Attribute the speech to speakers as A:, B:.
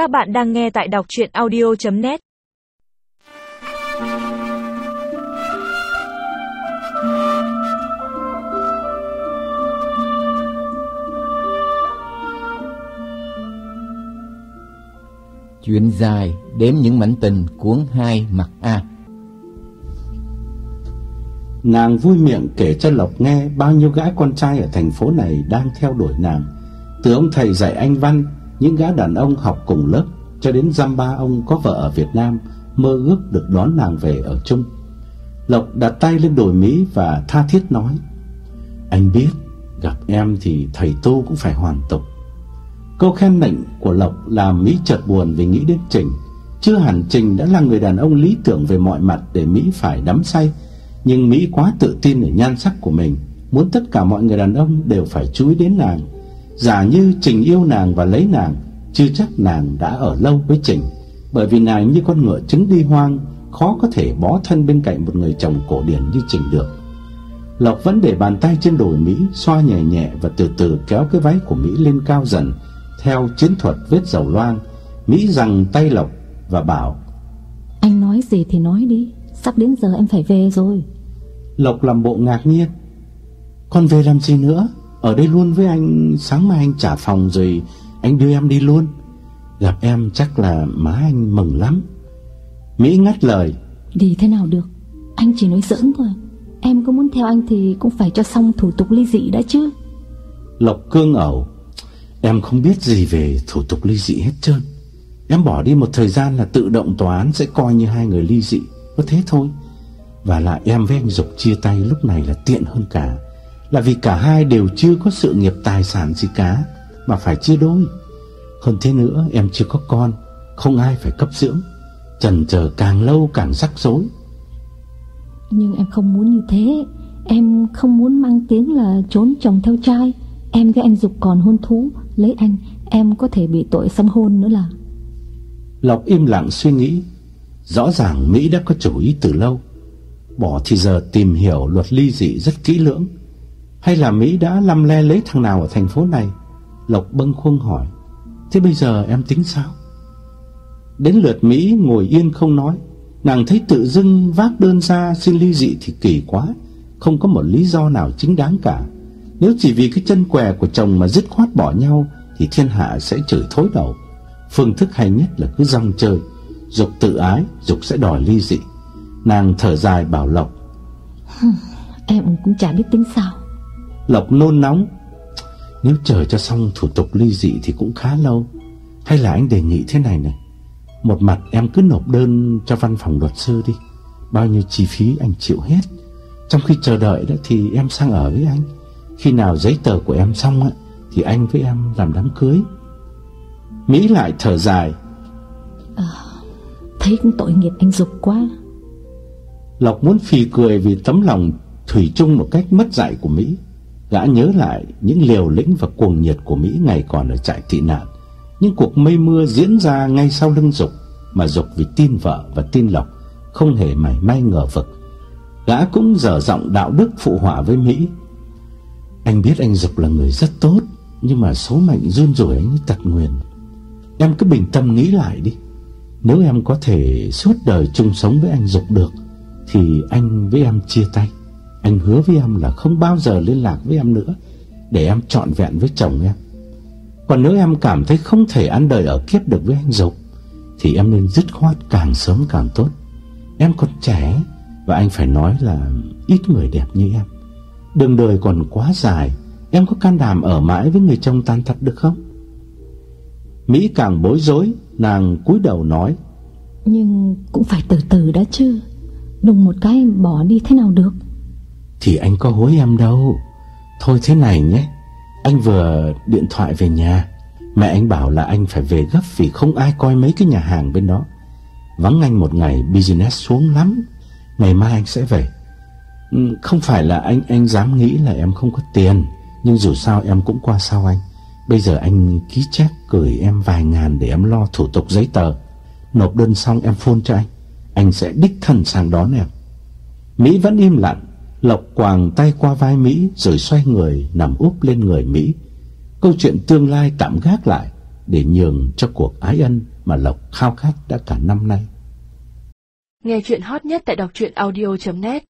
A: Các bạn đang nghe tại đọc chuyện audio.net
B: Chuyện dài đếm những mảnh tình cuốn hai mặt A
C: Nàng vui miệng kể cho Lộc nghe bao nhiêu gã con trai ở thành phố này đang theo đuổi nàng. Từ ông thầy dạy anh văn, những gã đàn ông học cùng lớp, cho đến dăm ba ông có vợ ở Việt Nam, mơ ước được đón nàng về ở chung. Lộc đặt tay lên đồi Mỹ và tha thiết nói, Anh biết, gặp em thì thầy tu cũng phải hoàn tục. Câu khen nịnh của Lộc làm Mỹ chợt buồn vì nghĩ đến Trình. Chưa hẳn Trình đã là người đàn ông lý tưởng về mọi mặt để Mỹ phải đắm say, nhưng Mỹ quá tự tin ở nhan sắc của mình, muốn tất cả mọi người đàn ông đều phải chú ý đến nàng. Giả như Trình yêu nàng và lấy nàng, chưa chắc nàng đã ở lâu với Trình, bởi vì nàng như con ngựa trứng đi hoang, khó có thể bó thân bên cạnh một người chồng cổ điển như Trình được. Lộc vẫn để bàn tay trên đùi Mỹ, xoa nhẹ nhẹ và từ từ kéo cái váy của Mỹ lên cao dần, theo chiến thuật vết dầu loang. Mỹ giằng tay Lộc và bảo:
D: Anh nói gì thì nói đi, sắp đến giờ em phải về rồi.
C: Lộc làm bộ ngạc nhiên. Con về làm gì nữa? Ở đây luôn với anh, sáng mai anh trả phòng rồi anh đưa em đi luôn. Gặp em chắc là má anh mừng lắm. Mỹ ngắt lời.
D: Đi thế nào được, anh chỉ nói giỡn thôi. Em có muốn theo anh thì cũng phải cho xong thủ tục ly dị đã chứ.
C: Lộc cương ẩu. Em không biết gì về thủ tục ly dị hết trơn. Em bỏ đi một thời gian là tự động tòa án sẽ coi như hai người ly dị. Có thế thôi. Và lại em với anh Dục chia tay lúc này là tiện hơn cả Là vì cả hai đều chưa có sự nghiệp tài sản gì cả Mà phải chia đôi. Hơn thế nữa em chưa có con Không ai phải cấp dưỡng. Trần chờ càng lâu càng rắc rối.
D: Nhưng em không muốn như thế. Em không muốn mang tiếng là trốn chồng theo trai. Em với anh Dục còn hôn thú Lấy anh em có thể bị tội xâm hôn nữa là.
C: Lộc im lặng suy nghĩ. Rõ ràng Mỹ đã có chủ ý từ lâu. Bỏ thì giờ tìm hiểu luật ly dị rất kỹ lưỡng hay là Mỹ đã lăm le lấy thằng nào ở thành phố này? Lộc bâng khuâng hỏi. Thế bây giờ em tính sao? Đến lượt Mỹ ngồi yên không nói. Nàng thấy tự dưng vác đơn ra xin ly dị thì kỳ quá. Không có một lý do nào chính đáng cả. Nếu chỉ vì cái chân què của chồng mà dứt khoát bỏ nhau Thì thiên hạ sẽ chửi thối đầu. Phương thức hay nhất là cứ rong chơi. Dục tự ái, dục sẽ đòi ly dị. Nàng thở dài bảo Lộc.
D: Em cũng chả biết tính sao.
C: Lộc nôn nóng. Nếu chờ cho xong thủ tục ly dị thì cũng khá lâu. Hay là anh đề nghị thế này này. Một mặt em cứ nộp đơn cho văn phòng luật sư đi. Bao nhiêu chi phí anh chịu hết. Trong khi chờ đợi đó thì em sang ở với anh. Khi nào giấy tờ của em xong á Thì anh với em làm đám cưới. Mỹ lại thở dài.
D: À, Thấy cũng tội nghiệp anh Dục quá.
C: Lộc muốn phì cười vì tấm lòng thủy chung một cách mất dạy của Mỹ. Gã nhớ lại những liều lĩnh và cuồng nhiệt của Mỹ ngày còn ở trại tị nạn. Những cuộc mây mưa diễn ra ngay sau lưng Dục mà Dục vì tin vợ và tin Lộc không hề mảy may ngờ vực. Gã cũng dở giọng đạo đức phụ họa với Mỹ. Anh biết anh Dục là người rất tốt, nhưng mà số mệnh run rủi anh tật nguyền. Em cứ bình tâm nghĩ lại đi. Nếu em có thể suốt đời chung sống với anh Dục được thì anh với em chia tay. Anh hứa với em là không bao giờ liên lạc với em nữa để em trọn vẹn với chồng em. Còn nếu em cảm thấy không thể ăn đời ở kiếp được với anh Dục thì em nên dứt khoát càng sớm càng tốt. Em còn trẻ và anh phải nói là ít người đẹp như em. Đường đời còn quá dài, em có can đảm ở mãi với người chồng tan thật được không? Mỹ càng bối rối, nàng cúi đầu nói:
D: "Nhưng cũng phải từ từ đã chứ." Đùng một cái bỏ đi thế nào được
C: thì anh có hối em đâu. Thôi thế này nhé. Anh vừa điện thoại về nhà. Mẹ anh bảo là anh phải về gấp Vì không ai coi mấy cái nhà hàng bên đó. Vắng anh một ngày business xuống lắm. Ngày mai anh sẽ về. Ừ, không phải là anh anh dám nghĩ là em không có tiền Nhưng dù sao em cũng qua sau anh. Bây giờ anh ký chép gửi em vài ngàn Để em lo thủ tục giấy tờ. Nộp đơn xong em phone cho anh. Anh sẽ đích thân sang đón em. Mỹ vẫn im lặng, Lộc quàng tay qua vai Mỹ rồi xoay người nằm úp lên người Mỹ. Câu chuyện tương lai tạm gác lại, để nhường cho cuộc ái ân mà Lộc khao khát đã cả năm nay.
E: Nghe chuyện hot nhất tại đọc truyện audio.net